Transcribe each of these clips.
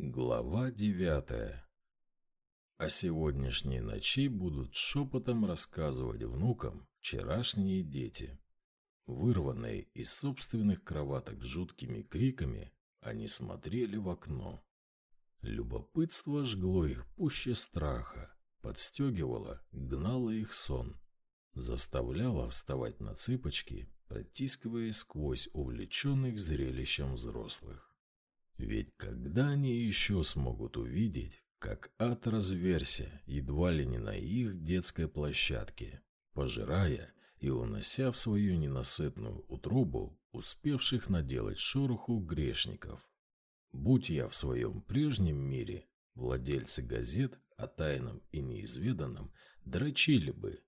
Глава девятая. О сегодняшней ночи будут шепотом рассказывать внукам вчерашние дети. Вырванные из собственных кроваток жуткими криками, они смотрели в окно. Любопытство жгло их пуще страха, подстегивало, гнало их сон, заставляло вставать на цыпочки, протискиваясь сквозь увлеченных зрелищем взрослых. Ведь когда они еще смогут увидеть, как ад разверся едва ли не на их детской площадке, пожирая и унося в свою ненасытную утробу успевших наделать шороху грешников. Будь я в своем прежнем мире, владельцы газет о тайном и неизведанном дрочили бы,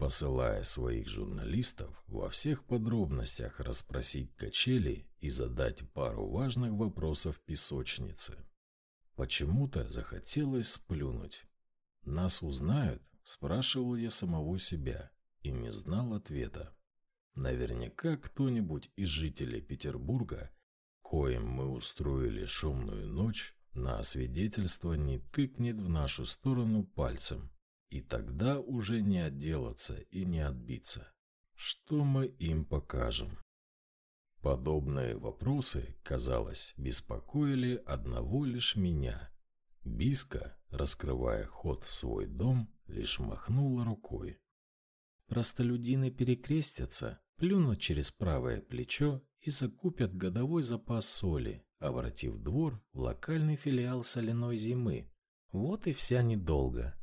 посылая своих журналистов во всех подробностях расспросить качели и задать пару важных вопросов песочнице. Почему-то захотелось сплюнуть. «Нас узнают?» – спрашивал я самого себя и не знал ответа. Наверняка кто-нибудь из жителей Петербурга, коим мы устроили шумную ночь, на свидетельство не тыкнет в нашу сторону пальцем и тогда уже не отделаться и не отбиться. Что мы им покажем? Подобные вопросы, казалось, беспокоили одного лишь меня. Биска, раскрывая ход в свой дом, лишь махнула рукой. Простолюдины перекрестятся, плюнут через правое плечо и закупят годовой запас соли, обратив двор в локальный филиал соляной зимы. Вот и вся недолго.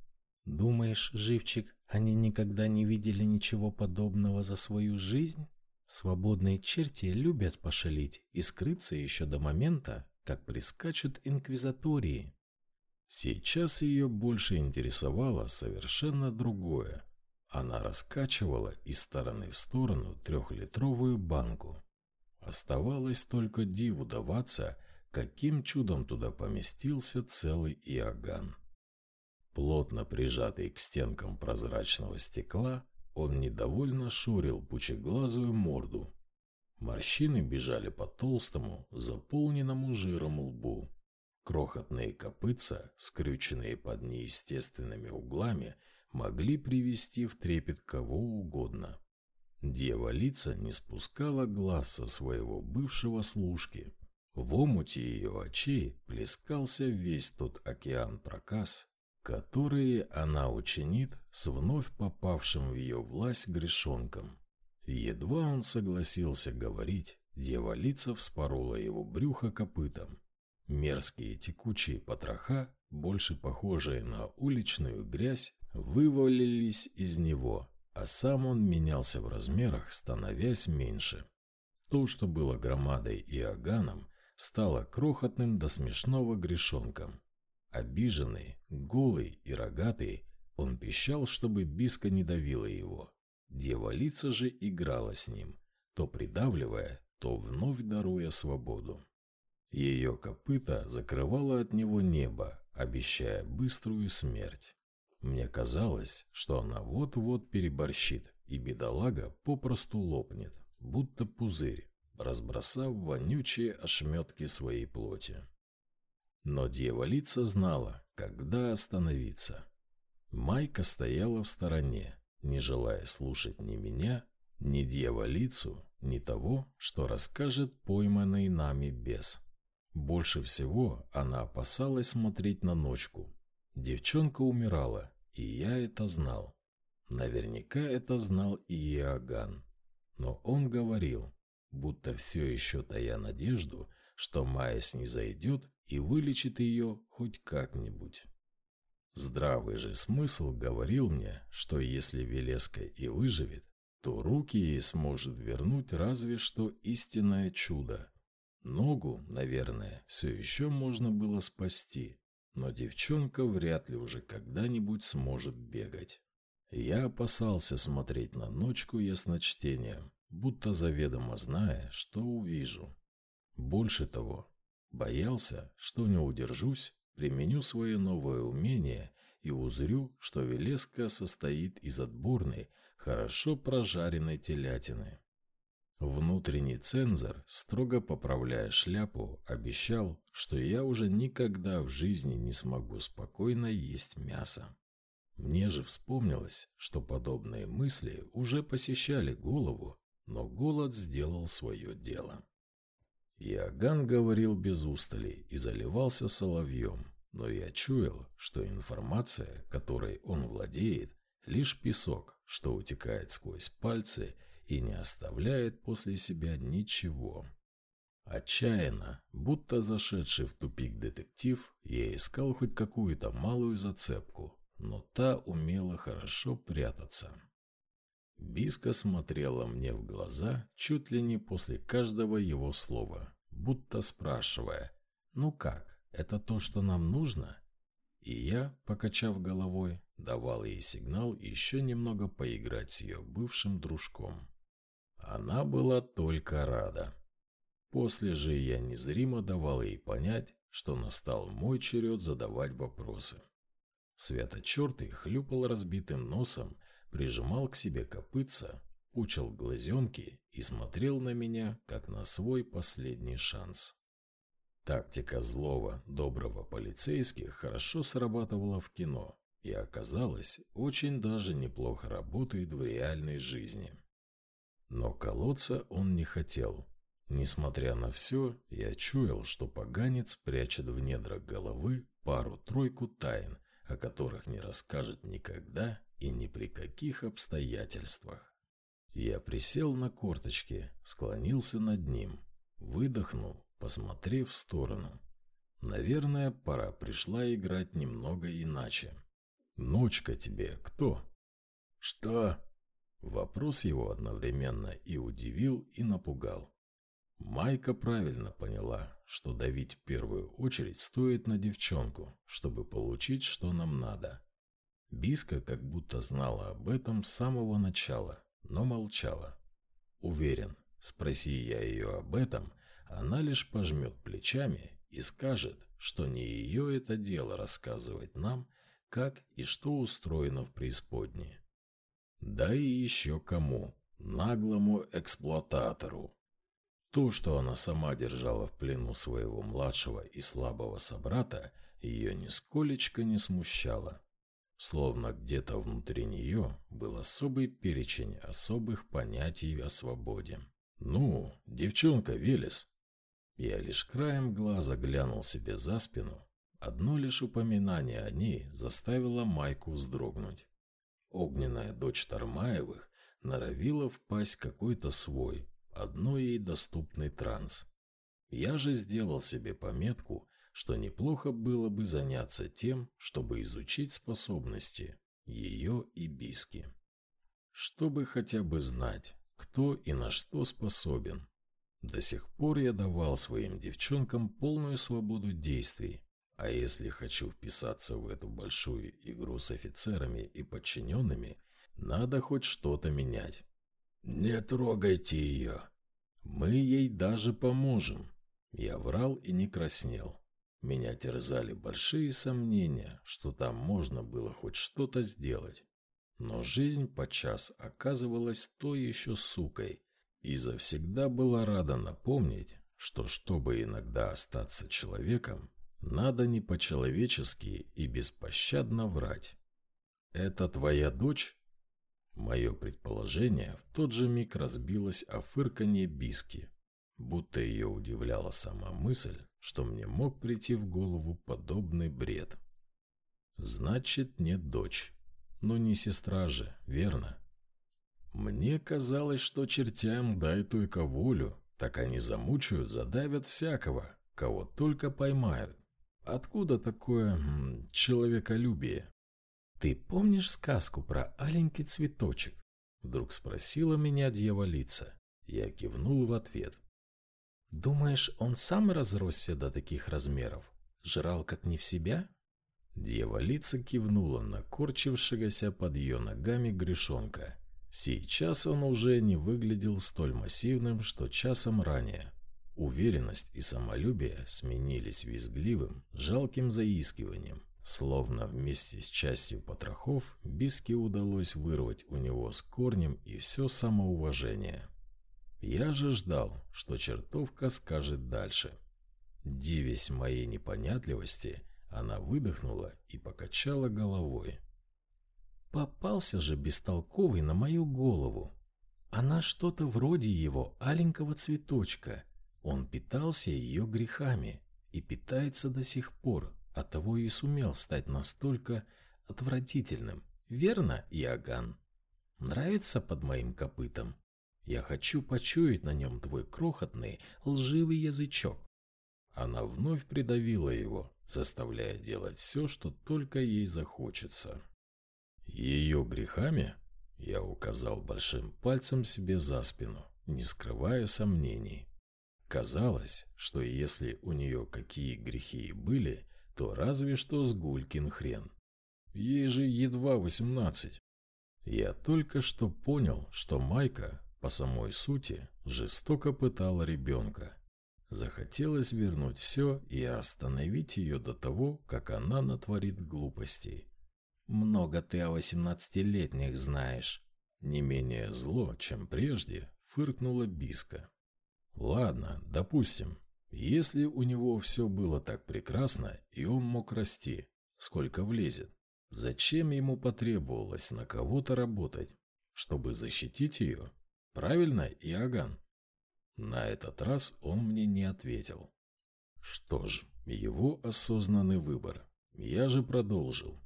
Думаешь, живчик, они никогда не видели ничего подобного за свою жизнь? Свободные черти любят пошалить и скрыться еще до момента, как прискачут инквизатории. Сейчас ее больше интересовало совершенно другое. Она раскачивала из стороны в сторону трехлитровую банку. Оставалось только диву даваться, каким чудом туда поместился целый Иоганн. Плотно прижатый к стенкам прозрачного стекла, он недовольно шурил пучеглазую морду. Морщины бежали по толстому, заполненному жиром лбу. Крохотные копытца, скрюченные под неестественными углами, могли привести в трепет кого угодно. Дева лица не спускала глаз со своего бывшего служки. В омуте ее очей плескался весь тот океан проказ, которые она учинит с вновь попавшим в ее власть грешонком. Едва он согласился говорить, дева-лица вспорола его брюхо копытом. Мерзкие текучие потроха, больше похожие на уличную грязь, вывалились из него, а сам он менялся в размерах, становясь меньше. То, что было громадой и оганом, стало крохотным до смешного грешонком. Обиженный, голый и рогатый, он пищал, чтобы биска не давила его. Дева-лица же играла с ним, то придавливая, то вновь даруя свободу. Ее копыта закрывало от него небо, обещая быструю смерть. Мне казалось, что она вот-вот переборщит, и бедолага попросту лопнет, будто пузырь, разбросав вонючие ошметки своей плоти. Но дьяволица знала, когда остановиться. Майка стояла в стороне, не желая слушать ни меня, ни дьяволицу, ни того, что расскажет пойманный нами бес. Больше всего она опасалась смотреть на ночку. Девчонка умирала, и я это знал. Наверняка это знал и Иоганн. Но он говорил, будто все еще тая надежду, что Майя снизойдет и вылечит ее хоть как-нибудь. Здравый же смысл говорил мне, что если Велеска и выживет, то руки ей сможет вернуть разве что истинное чудо. Ногу, наверное, все еще можно было спасти, но девчонка вряд ли уже когда-нибудь сможет бегать. Я опасался смотреть на ночку ясночтением, будто заведомо зная, что увижу. Больше того, Боялся, что не удержусь, применю свое новое умение и узрю, что Велеска состоит из отборной, хорошо прожаренной телятины. Внутренний цензор, строго поправляя шляпу, обещал, что я уже никогда в жизни не смогу спокойно есть мясо. Мне же вспомнилось, что подобные мысли уже посещали голову, но голод сделал свое дело. Иоганн говорил без устали и заливался соловьем, но я чуял, что информация, которой он владеет, лишь песок, что утекает сквозь пальцы – и не оставляет после себя ничего. Отчаянно, будто зашедший в тупик детектив, я искал хоть какую-то малую зацепку, но та умела хорошо прятаться. Биска смотрела мне в глаза чуть ли не после каждого его слова, будто спрашивая «Ну как, это то, что нам нужно?» И я, покачав головой, давал ей сигнал еще немного поиграть с ее бывшим дружком. Она была только рада. После же я незримо давал ей понять, что настал мой черед задавать вопросы. Свято-чертый хлюпал разбитым носом, прижимал к себе копытца, пучил глазенки и смотрел на меня, как на свой последний шанс. Тактика злого, доброго полицейских хорошо срабатывала в кино и оказалось, очень даже неплохо работает в реальной жизни. Но колоться он не хотел. Несмотря на все, я чуял, что поганец прячет в недрах головы пару-тройку тайн, о которых не расскажет никогда и ни при каких обстоятельствах. Я присел на корточки, склонился над ним, выдохнул, посмотрев в сторону. Наверное, пора пришла играть немного иначе. «Ночка тебе кто?» «Что?» Вопрос его одновременно и удивил, и напугал. Майка правильно поняла, что давить в первую очередь стоит на девчонку, чтобы получить, что нам надо. Биска как будто знала об этом с самого начала, но молчала. Уверен, спроси я ее об этом, она лишь пожмет плечами и скажет, что не ее это дело рассказывать нам, как и что устроено в преисподней. Да и еще кому? Наглому эксплуататору. То, что она сама держала в плену своего младшего и слабого собрата, ее нисколечко не смущало. Словно где-то внутри нее был особый перечень особых понятий о свободе. «Ну, девчонка Велес!» Я лишь краем глаза глянул себе за спину. Одно лишь упоминание о ней заставило Майку вздрогнуть. Огненная дочь Тармаевых норовила впасть какой-то свой, одной ей доступный транс. Я же сделал себе пометку, что неплохо было бы заняться тем, чтобы изучить способности ее и Биски. Чтобы хотя бы знать, кто и на что способен. До сих пор я давал своим девчонкам полную свободу действий, а если хочу вписаться в эту большую игру с офицерами и подчиненными, надо хоть что-то менять. Не трогайте ее. Мы ей даже поможем. Я врал и не краснел. Меня терзали большие сомнения, что там можно было хоть что-то сделать. Но жизнь подчас оказывалась той еще сукой, и завсегда была рада напомнить, что чтобы иногда остаться человеком, надо не по-человечески и беспощадно врать. «Это твоя дочь?» Мое предположение в тот же миг разбилось о фырканье Биски, будто ее удивляла сама мысль, что мне мог прийти в голову подобный бред. «Значит, не дочь, но не сестра же, верно?» Мне казалось, что чертям дай только волю, так они замучают, задавят всякого, кого только поймают. Откуда такое человеколюбие? «Ты помнишь сказку про аленький цветочек?» Вдруг спросила меня дьяволица. Я кивнул в ответ. «Думаешь, он сам разросся до таких размеров? Жрал как не в себя?» Дьяволица кивнула на корчившегося под ее ногами грешонка. Сейчас он уже не выглядел столь массивным, что часом ранее. Уверенность и самолюбие сменились визгливым, жалким заискиванием. Словно вместе с частью потрохов Биске удалось вырвать у него с корнем и все самоуважение. Я же ждал, что чертовка скажет дальше. Дивясь моей непонятливости, она выдохнула и покачала головой. Попался же бестолковый на мою голову. Она что-то вроде его аленького цветочка. Он питался ее грехами и питается до сих пор, оттого и сумел стать настолько отвратительным. Верно, Иоганн? Нравится под моим копытом? Я хочу почуять на нем твой крохотный, лживый язычок. Она вновь придавила его, заставляя делать все, что только ей захочется. Ее грехами я указал большим пальцем себе за спину, не скрывая сомнений. Казалось, что если у нее какие грехи и были, то разве что с Гулькин хрен. Ей же едва восемнадцать. Я только что понял, что Майка, по самой сути, жестоко пытала ребенка. Захотелось вернуть все и остановить ее до того, как она натворит глупостей. «Много ты о восемнадцатилетних знаешь». Не менее зло, чем прежде, фыркнула Биска. «Ладно, допустим, если у него все было так прекрасно, и он мог расти, сколько влезет, зачем ему потребовалось на кого-то работать, чтобы защитить ее? Правильно, Иоганн?» На этот раз он мне не ответил. Что ж, его осознанный выбор. Я же продолжил.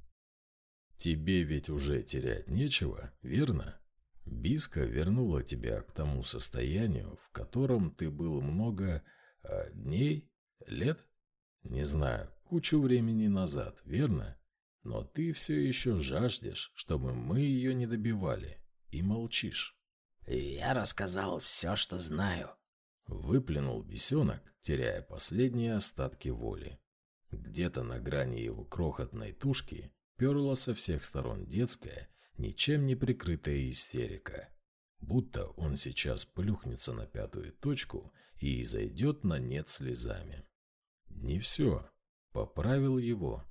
Тебе ведь уже терять нечего, верно? Биска вернула тебя к тому состоянию, в котором ты был много а, дней, лет? Не знаю, кучу времени назад, верно? Но ты все еще жаждешь, чтобы мы ее не добивали, и молчишь. «Я рассказал все, что знаю», — выплюнул бесенок, теряя последние остатки воли. Где-то на грани его крохотной тушки перла со всех сторон детская, ничем не прикрытая истерика. Будто он сейчас плюхнется на пятую точку и зайдет на нет слезами. Не все. Поправил его.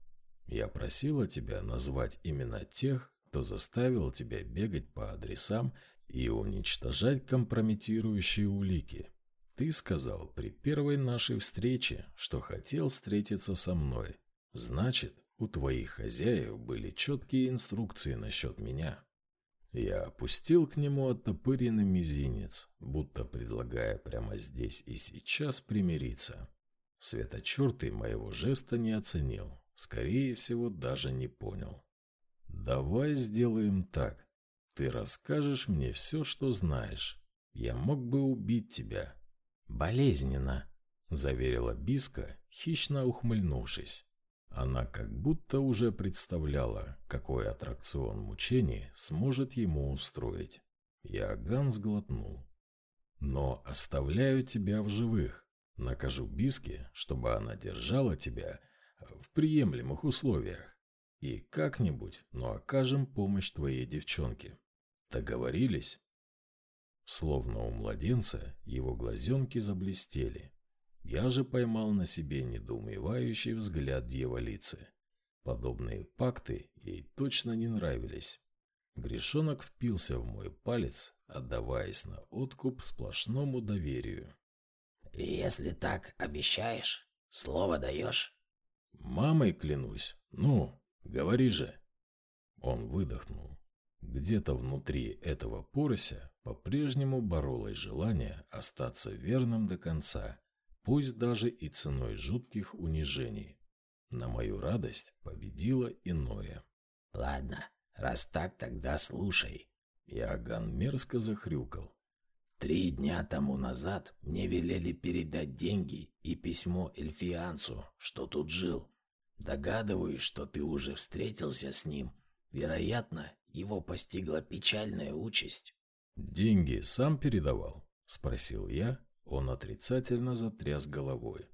Я просила тебя назвать именно тех, кто заставил тебя бегать по адресам и уничтожать компрометирующие улики. Ты сказал при первой нашей встрече, что хотел встретиться со мной. Значит, у твоих хозяев были четкие инструкции насчет меня. Я опустил к нему оттопыренный мизинец, будто предлагая прямо здесь и сейчас примириться. Светочертый моего жеста не оценил, скорее всего, даже не понял. «Давай сделаем так. Ты расскажешь мне все, что знаешь. Я мог бы убить тебя, «Болезненно», — заверила Биска, хищно ухмыльнувшись. Она как будто уже представляла, какой аттракцион мучений сможет ему устроить. Иоганн сглотнул. «Но оставляю тебя в живых. Накажу Биске, чтобы она держала тебя в приемлемых условиях. И как-нибудь, но окажем помощь твоей девчонке. Договорились?» Словно у младенца его глазенки заблестели. Я же поймал на себе недоумевающий взгляд дьяволицы. Подобные пакты ей точно не нравились. Грешонок впился в мой палец, отдаваясь на откуп сплошному доверию. «Если так обещаешь, слово даешь?» «Мамой клянусь. Ну, говори же!» Он выдохнул. Где-то внутри этого порося по-прежнему боролось желание остаться верным до конца, пусть даже и ценой жутких унижений. На мою радость победило иное. «Ладно, раз так, тогда слушай». Иоганн мерзко захрюкал. «Три дня тому назад мне велели передать деньги и письмо Эльфиансу, что тут жил. Догадываюсь, что ты уже встретился с ним. Вероятно, его постигла печальная участь. «Деньги сам передавал?» – спросил я. Он отрицательно затряс головой.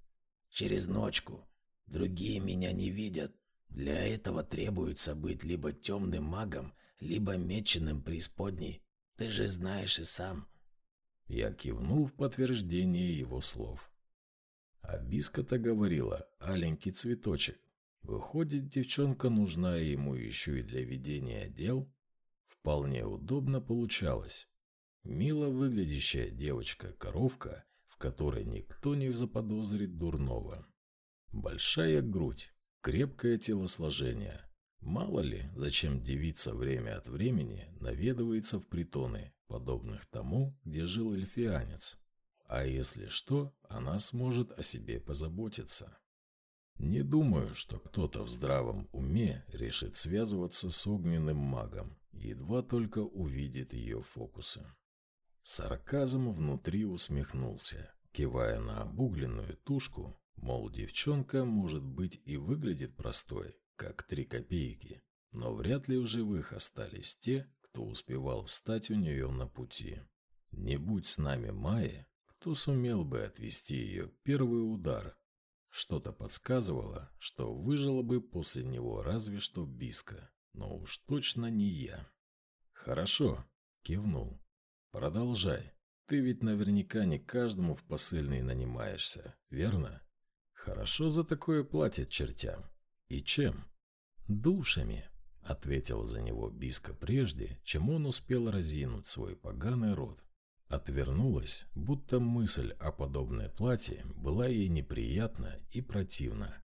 «Через ночку. Другие меня не видят. Для этого требуется быть либо темным магом, либо меченым преисподней. Ты же знаешь и сам». Я кивнул в подтверждение его слов. А Биска-то говорила, аленький цветочек. Выходит, девчонка нужна ему еще и для ведения дел? Вполне удобно получалось. Мило выглядящая девочка-коровка, в которой никто не заподозрит дурного. Большая грудь, крепкое телосложение. Мало ли, зачем девица время от времени наведывается в притоны, подобных тому, где жил эльфианец. А если что, она сможет о себе позаботиться. Не думаю, что кто-то в здравом уме решит связываться с огненным магом, едва только увидит ее фокусы. Сарказм внутри усмехнулся, кивая на обугленную тушку, мол, девчонка, может быть, и выглядит простой, как три копейки, но вряд ли в живых остались те, кто успевал встать у нее на пути. Не будь с нами Майя, кто сумел бы отвести ее первый удар что-то подсказывало, что выжила бы после него разве что Биска, но уж точно не я. «Хорошо», — кивнул. «Продолжай. Ты ведь наверняка не каждому в посыльный нанимаешься, верно? Хорошо за такое платят чертям. И чем?» «Душами», — ответил за него Биска прежде, чем он успел разинуть свой поганый рот. Отвернулась, будто мысль о подобной плате была ей неприятна и противна.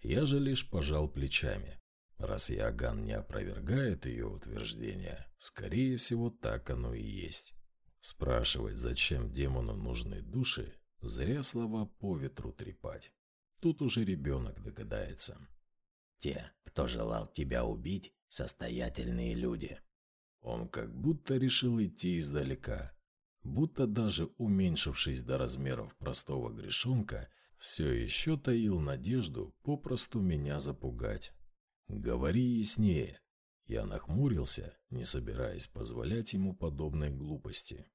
Я же лишь пожал плечами. Раз Иоганн не опровергает ее утверждение, скорее всего, так оно и есть. Спрашивать, зачем демону нужны души, зря слова по ветру трепать. Тут уже ребенок догадается. Те, кто желал тебя убить, состоятельные люди. Он как будто решил идти издалека, будто даже уменьшившись до размеров простого грешонка, все еще таил надежду попросту меня запугать. «Говори яснее». Я нахмурился, не собираясь позволять ему подобной глупости.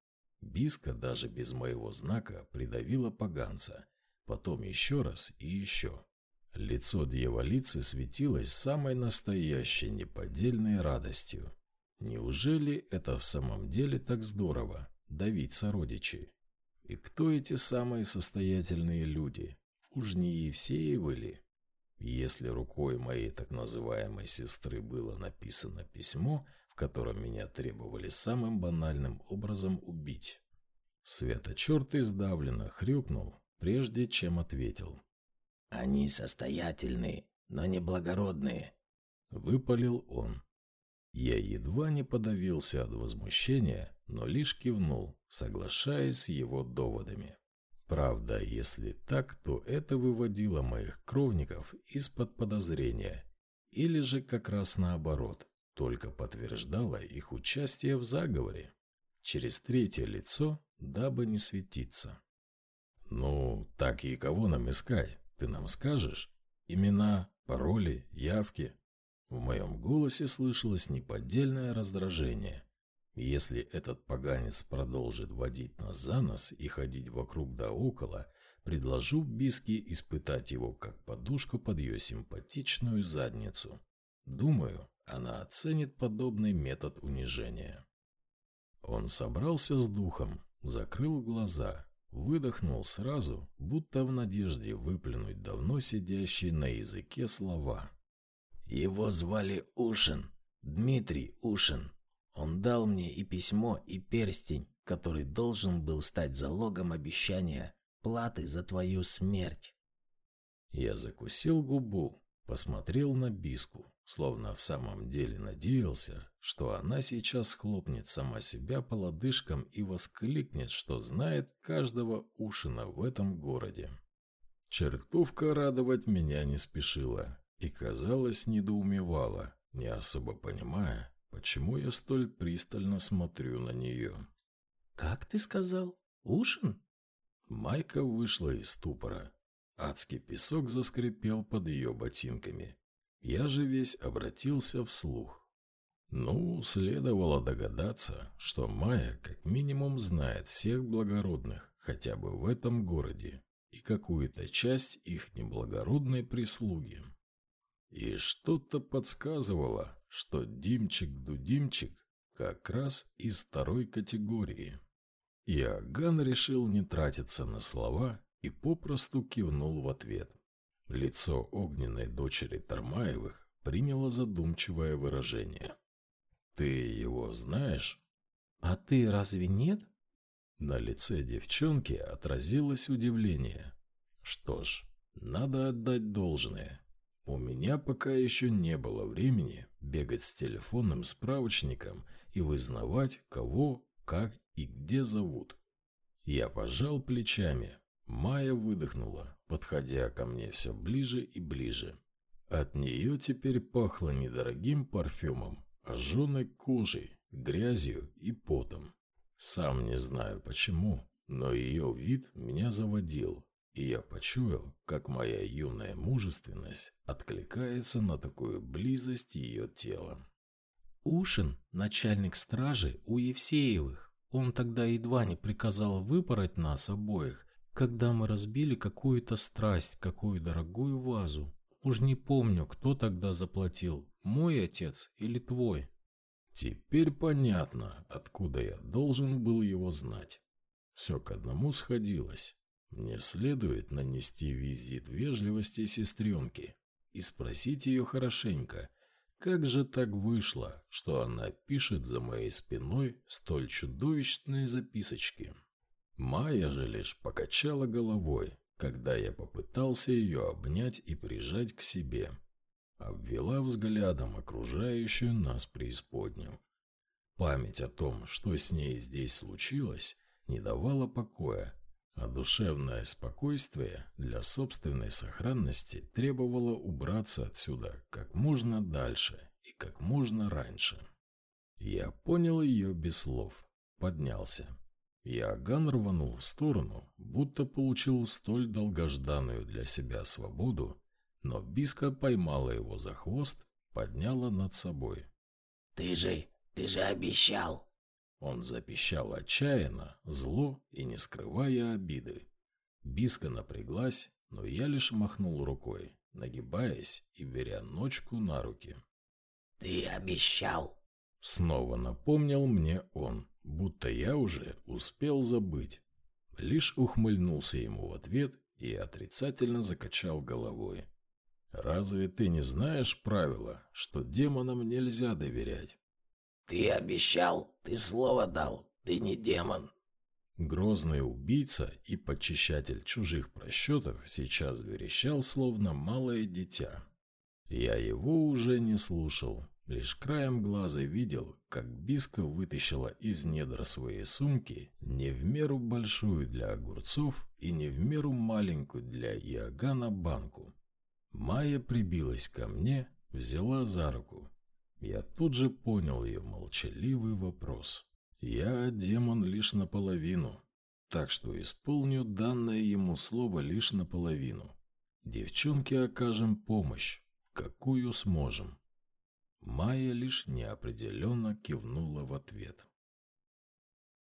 Биска даже без моего знака придавила поганца, потом еще раз и еще. Лицо дьяволицы светилось самой настоящей неподдельной радостью. Неужели это в самом деле так здорово? давить сородичей. И кто эти самые состоятельные люди? Уж не Евсеевы ли? Если рукой моей так называемой сестры было написано письмо, в котором меня требовали самым банальным образом убить. Светочерт издавленно хрюкнул, прежде чем ответил. «Они состоятельные, но не благородные», — выпалил он. Я едва не подавился от возмущения, но лишь кивнул, соглашаясь с его доводами. Правда, если так, то это выводило моих кровников из-под подозрения, или же как раз наоборот, только подтверждало их участие в заговоре, через третье лицо, дабы не светиться. «Ну, так и кого нам искать, ты нам скажешь? Имена, пароли, явки?» В моем голосе слышалось неподдельное раздражение. Если этот поганец продолжит водить нас за нос и ходить вокруг да около, предложу Биски испытать его как подушку под ее симпатичную задницу. Думаю, она оценит подобный метод унижения. Он собрался с духом, закрыл глаза, выдохнул сразу, будто в надежде выплюнуть давно сидящие на языке слова. Его звали Ушин, Дмитрий Ушин. Он дал мне и письмо, и перстень, который должен был стать залогом обещания платы за твою смерть. Я закусил губу, посмотрел на Биску, словно в самом деле надеялся, что она сейчас хлопнет сама себя по лодыжкам и воскликнет, что знает каждого Ушина в этом городе. Чертовка радовать меня не спешила и, казалось, недоумевала, не особо понимая, Почему я столь пристально смотрю на нее? «Как ты сказал? Ушин?» Майка вышла из ступора. Адский песок заскрипел под ее ботинками. Я же весь обратился вслух. Ну, следовало догадаться, что Майя как минимум знает всех благородных, хотя бы в этом городе, и какую-то часть их неблагородной прислуги. И что-то подсказывало, что Димчик-Дудимчик как раз из второй категории. Иоганн решил не тратиться на слова и попросту кивнул в ответ. Лицо огненной дочери Тармаевых приняло задумчивое выражение. «Ты его знаешь?» А ты разве нет? На лице девчонки отразилось удивление. Что ж, надо отдать должное. У меня пока еще не было времени бегать с телефонным справочником и вызнавать, кого, как и где зовут. Я пожал плечами. Майя выдохнула, подходя ко мне все ближе и ближе. От нее теперь пахло недорогим парфюмом, жженой кожей, грязью и потом. Сам не знаю почему, но ее вид меня заводил, и я почуял, как моя юная мужественность откликается на такую близость ее тела. Ушин, начальник стражи у Евсеевых, он тогда едва не приказал выпороть нас обоих, когда мы разбили какую-то страсть, какую дорогую вазу. Уж не помню, кто тогда заплатил, мой отец или твой. Теперь понятно, откуда я должен был его знать. Все к одному сходилось. Мне следует нанести визит вежливости сестренке и спросить ее хорошенько, как же так вышло, что она пишет за моей спиной столь чудовищные записочки. Майя же лишь покачала головой, когда я попытался ее обнять и прижать к себе обвела взглядом окружающую нас преисподнюю. Память о том, что с ней здесь случилось, не давала покоя, а душевное спокойствие для собственной сохранности требовало убраться отсюда как можно дальше и как можно раньше. Я понял ее без слов, поднялся. Иоганн рванул в сторону, будто получил столь долгожданную для себя свободу, но Биска поймала его за хвост, подняла над собой. «Ты же, ты же обещал!» Он запищал отчаянно, зло и не скрывая обиды. Биска напряглась, но я лишь махнул рукой, нагибаясь и беря ночку на руки. «Ты обещал!» Снова напомнил мне он, будто я уже успел забыть. Лишь ухмыльнулся ему в ответ и отрицательно закачал головой. Разве ты не знаешь правила, что демонам нельзя доверять? Ты обещал, ты слово дал, ты не демон. Грозный убийца и подчищатель чужих просчетов сейчас верещал, словно малое дитя. Я его уже не слушал, лишь краем глаза видел, как Биска вытащила из недр своей сумки не в меру большую для огурцов и не в меру маленькую для Иоганна банку. Майя прибилась ко мне, взяла за руку. Я тут же понял ее молчаливый вопрос. Я демон лишь наполовину, так что исполню данное ему слово лишь наполовину. Девчонке окажем помощь, какую сможем. Майя лишь неопределенно кивнула в ответ.